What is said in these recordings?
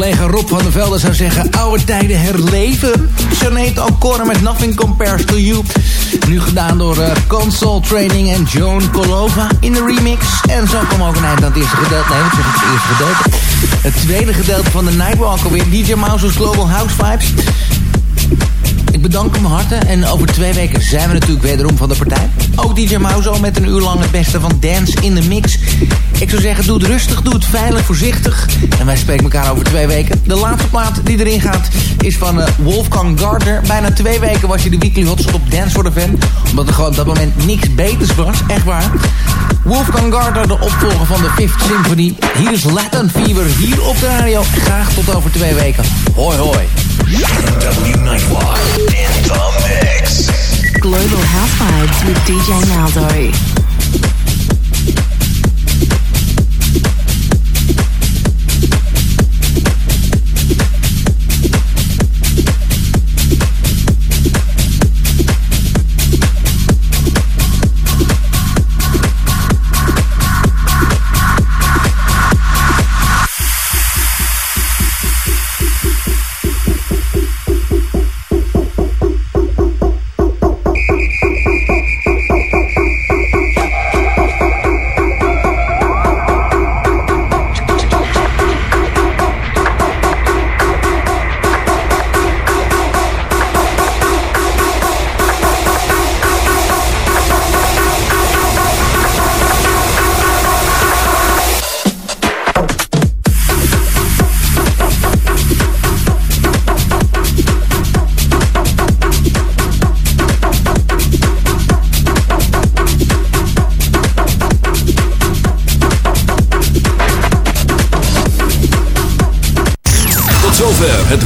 van der Velde zou zeggen, oude tijden herleven. Sinead O'Connor met Nothing Compares to You. Nu gedaan door uh, Console Training en Joan Colova in de remix. En zo kwam ook een eind aan het eerste gedeelte. Nee, wat zeg het eerste gedeelte. Het tweede gedeelte van de Nightwalker weer. DJ Mouse's Global House Vibes. Ik bedank hem harte en over twee weken zijn we natuurlijk wederom van de partij. Ook DJ Mauzo met een uur lang het beste van dance in de mix. Ik zou zeggen, doe het rustig, doe het veilig, voorzichtig. En wij spreken elkaar over twee weken. De laatste plaat die erin gaat is van uh, Wolfgang Gardner. Bijna twee weken was je de weekly hotshot op Dance for the Fan. Omdat er gewoon op dat moment niks beters was, echt waar. Wolfgang Gardner, de opvolger van de Fifth Symphony. Hier is Latin Fever, hier op de radio. Graag tot over twee weken. Hoi hoi. W Nightwalk in the mix. Global House Vibes with DJ Malzo.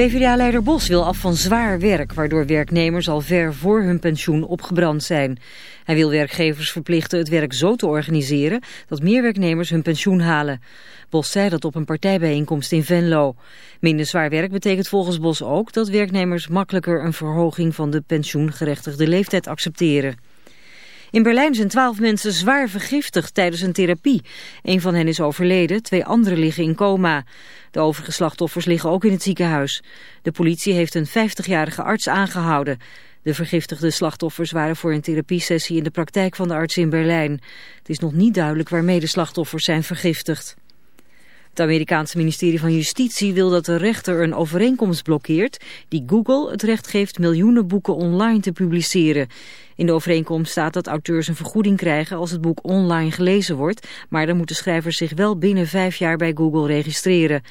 PvdA-leider Bos wil af van zwaar werk... waardoor werknemers al ver voor hun pensioen opgebrand zijn. Hij wil werkgevers verplichten het werk zo te organiseren... dat meer werknemers hun pensioen halen. Bos zei dat op een partijbijeenkomst in Venlo. Minder zwaar werk betekent volgens Bos ook dat werknemers makkelijker een verhoging van de pensioengerechtigde leeftijd accepteren. In Berlijn zijn twaalf mensen zwaar vergiftigd tijdens een therapie. Een van hen is overleden, twee anderen liggen in coma. De overige slachtoffers liggen ook in het ziekenhuis. De politie heeft een 50-jarige arts aangehouden. De vergiftigde slachtoffers waren voor een therapiesessie in de praktijk van de arts in Berlijn. Het is nog niet duidelijk waarmee de slachtoffers zijn vergiftigd. Het Amerikaanse ministerie van Justitie wil dat de rechter een overeenkomst blokkeert die Google het recht geeft miljoenen boeken online te publiceren. In de overeenkomst staat dat auteurs een vergoeding krijgen als het boek online gelezen wordt, maar dan moeten schrijvers zich wel binnen vijf jaar bij Google registreren.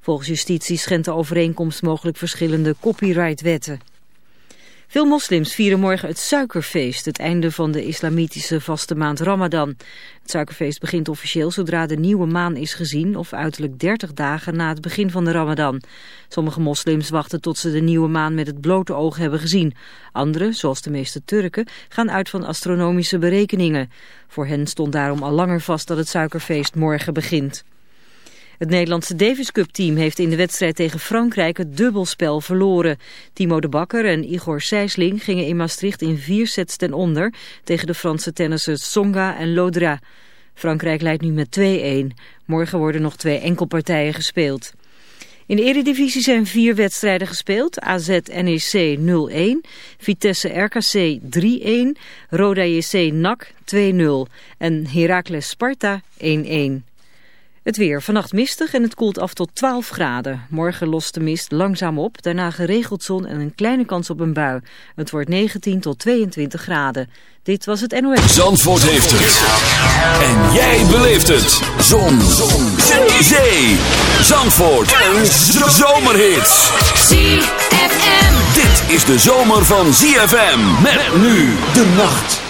Volgens justitie schendt de overeenkomst mogelijk verschillende copyrightwetten. Veel moslims vieren morgen het suikerfeest, het einde van de islamitische vaste maand Ramadan. Het suikerfeest begint officieel zodra de nieuwe maan is gezien of uiterlijk 30 dagen na het begin van de Ramadan. Sommige moslims wachten tot ze de nieuwe maan met het blote oog hebben gezien. Anderen, zoals de meeste Turken, gaan uit van astronomische berekeningen. Voor hen stond daarom al langer vast dat het suikerfeest morgen begint. Het Nederlandse Davis Cup team heeft in de wedstrijd tegen Frankrijk het dubbelspel verloren. Timo de Bakker en Igor Sijsling gingen in Maastricht in vier sets ten onder tegen de Franse tennissers Tsonga en Lodra. Frankrijk leidt nu met 2-1. Morgen worden nog twee enkelpartijen gespeeld. In de Eredivisie zijn vier wedstrijden gespeeld. AZ NEC 0-1, Vitesse RKC 3-1, Roda JC NAC 2-0 en Heracles Sparta 1-1. Het weer vannacht mistig en het koelt af tot 12 graden. Morgen lost de mist langzaam op, daarna geregeld zon en een kleine kans op een bui. Het wordt 19 tot 22 graden. Dit was het NOS. Zandvoort heeft het. En jij beleeft het. Zon. zon. Zee. Zandvoort. Een zomerhit. ZFM. Dit is de zomer van ZFM. Met nu de nacht.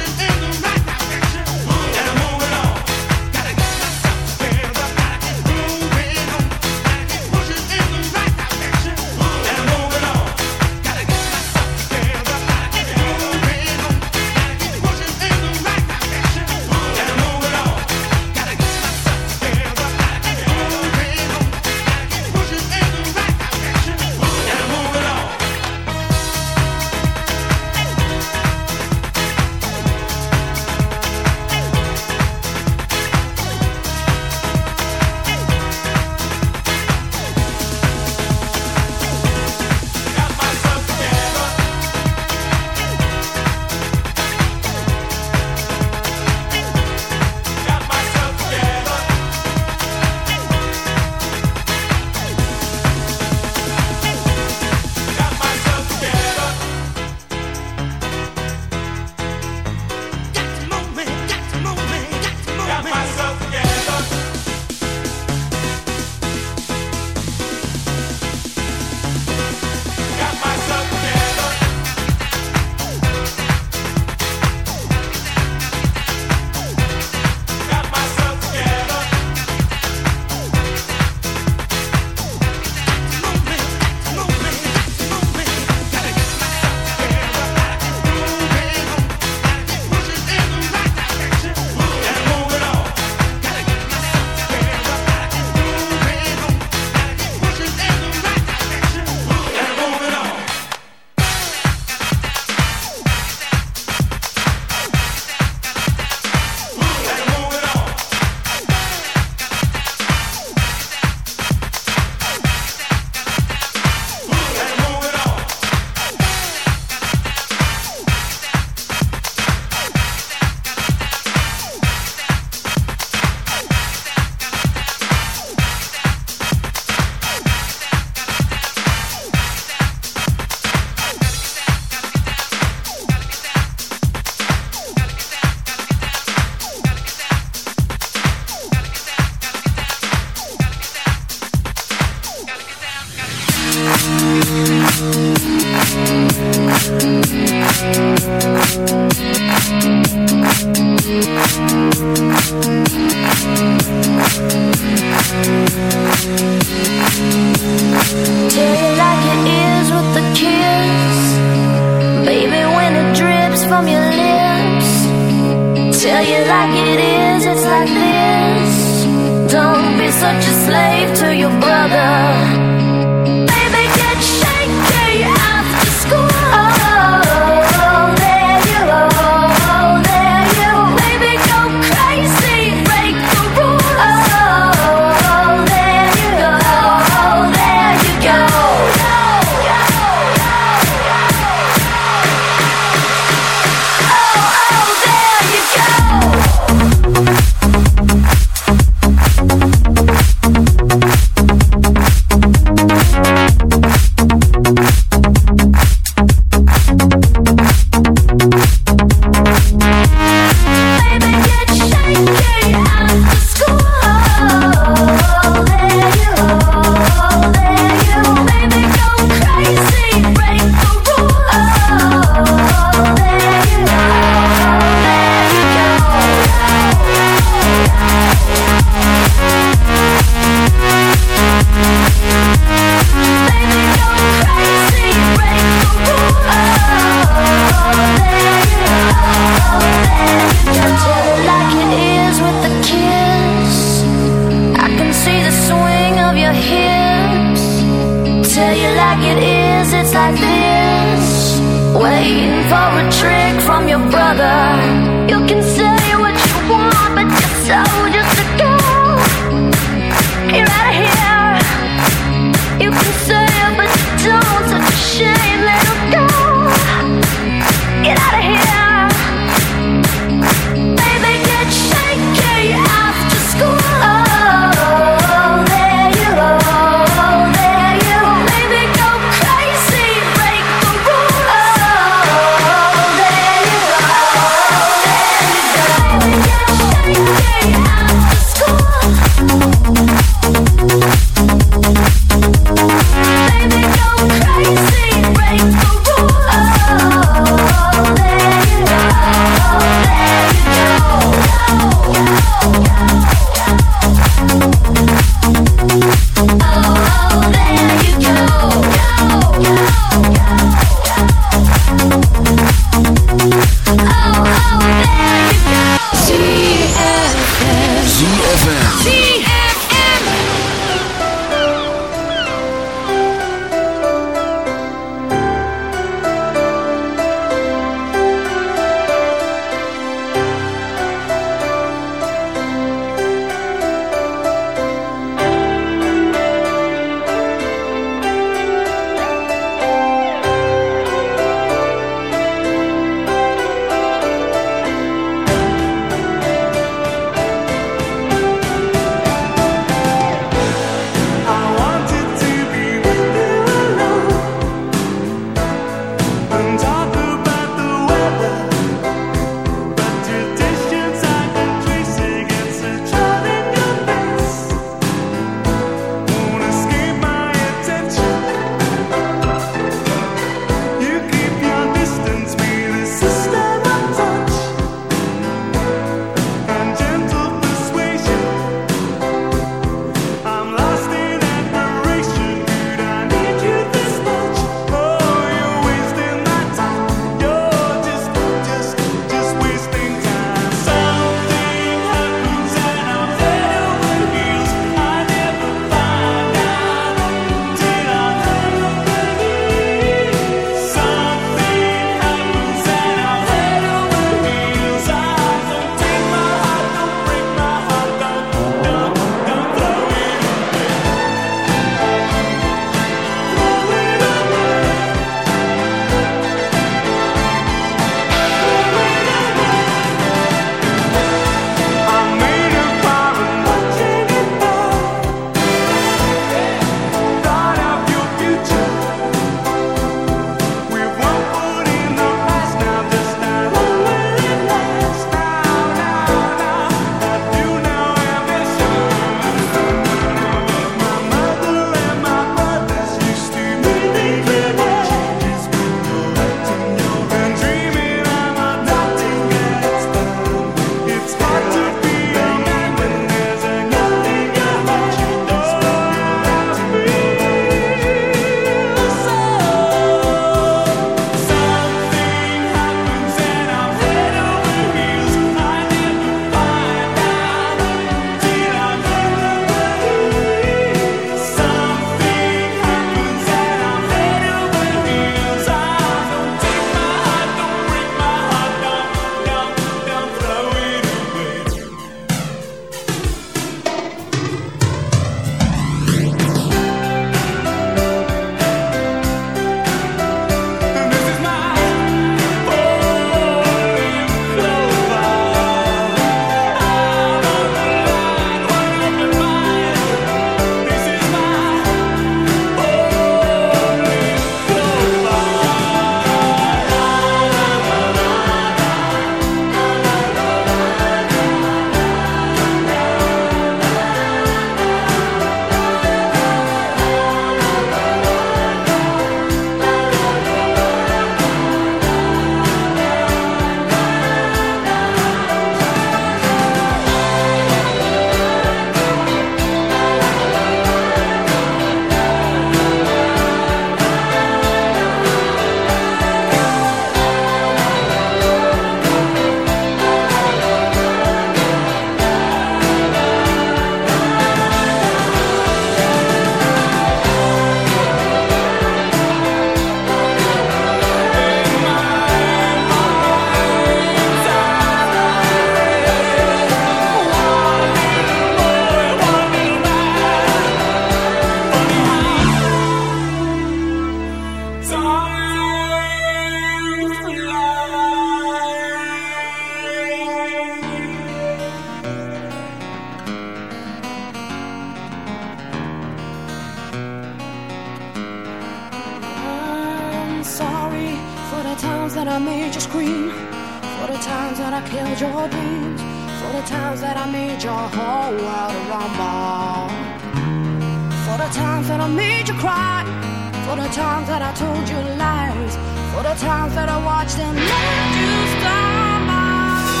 for the times that I watched them let you stumble.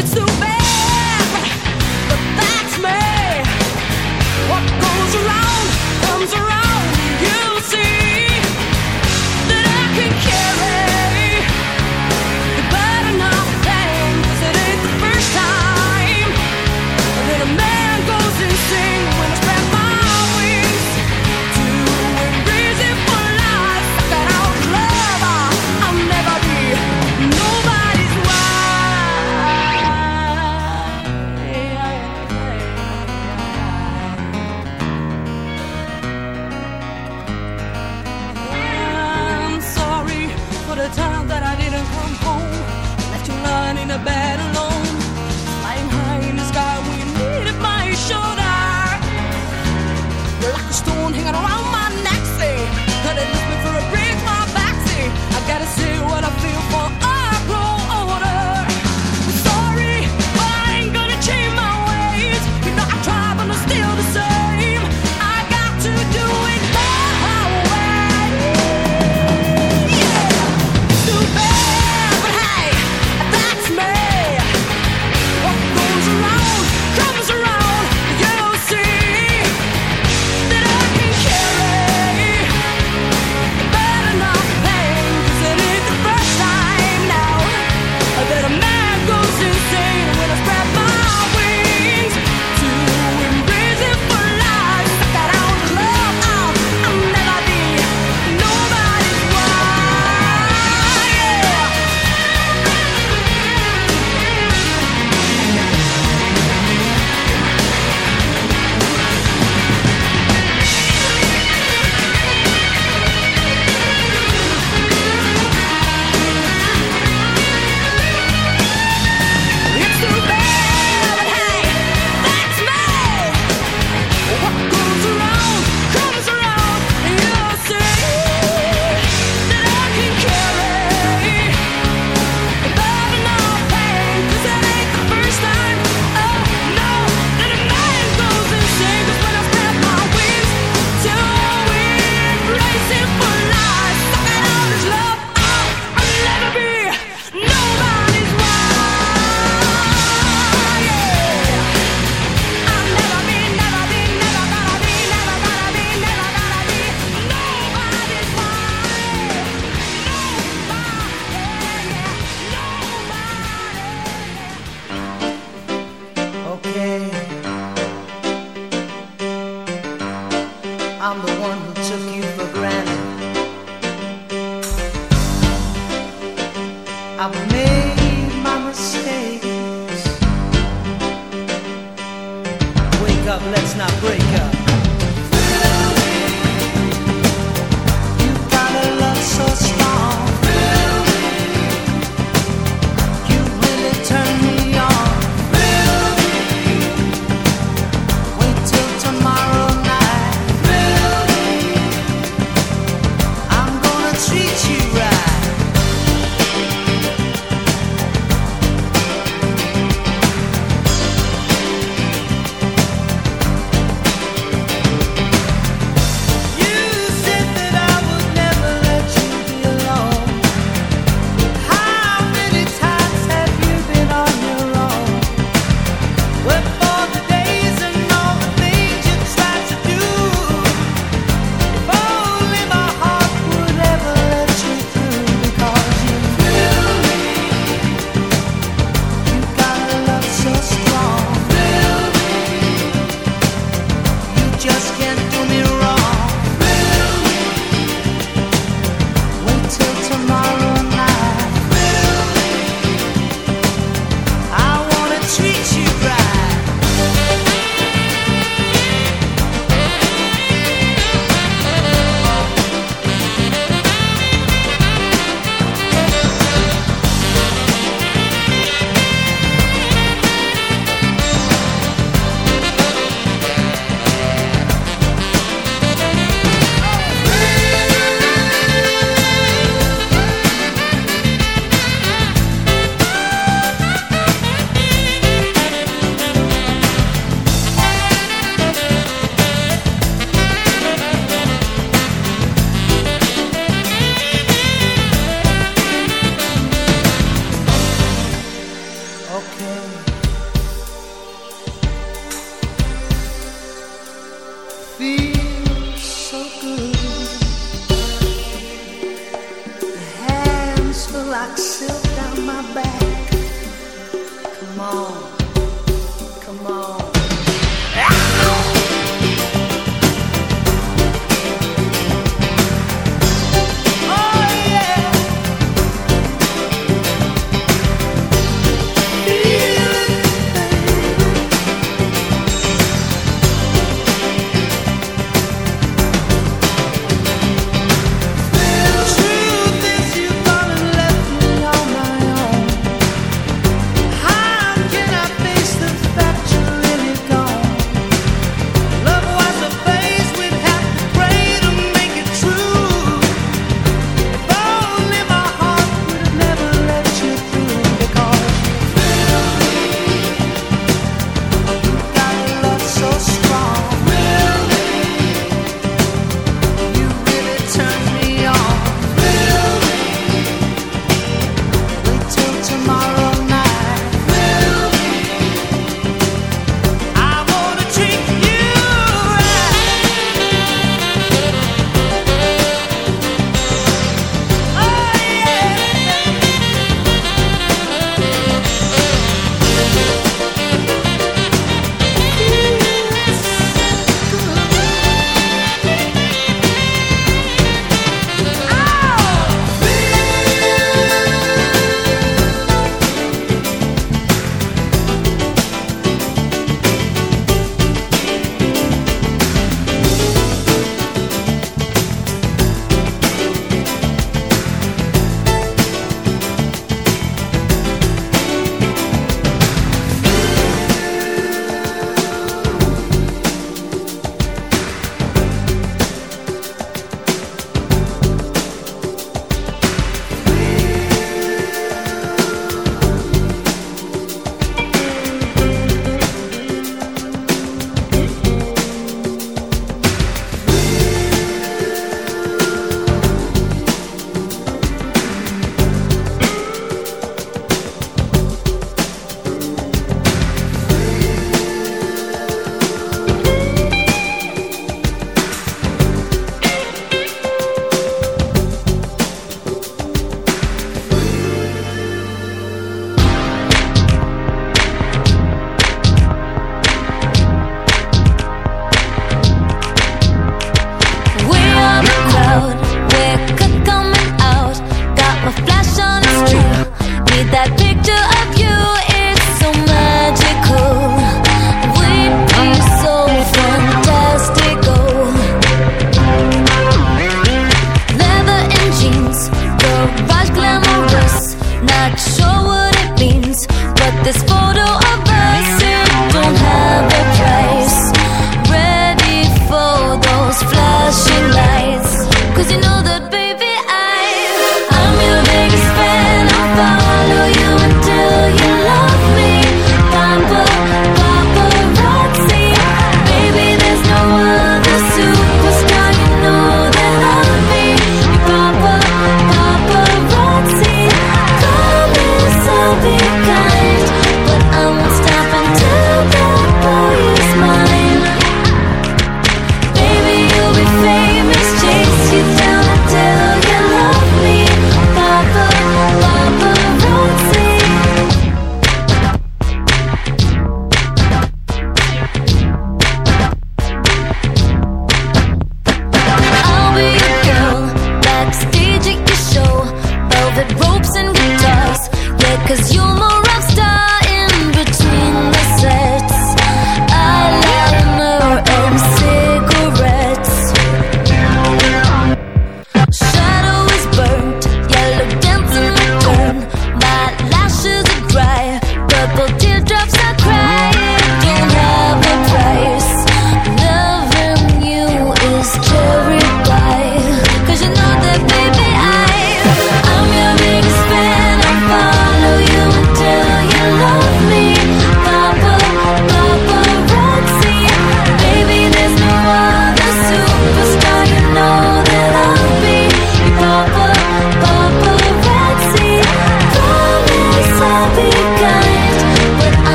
It's too bad, but that's me. What goes around comes around.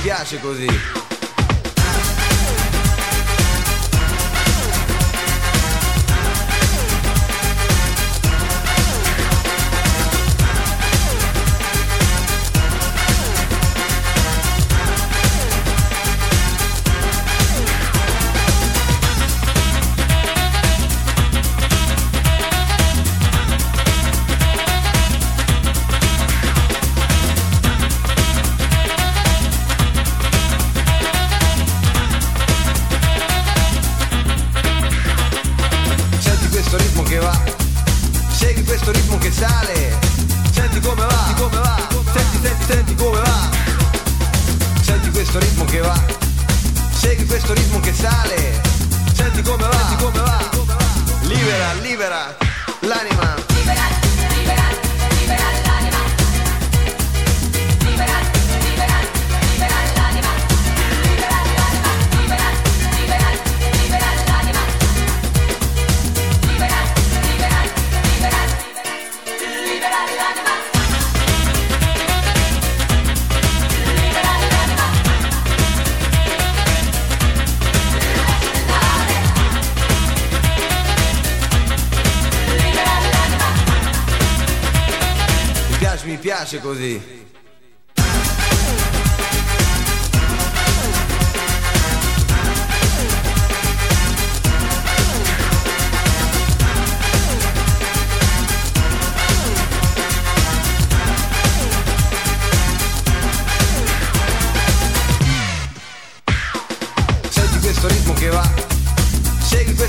piace così.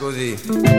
Così.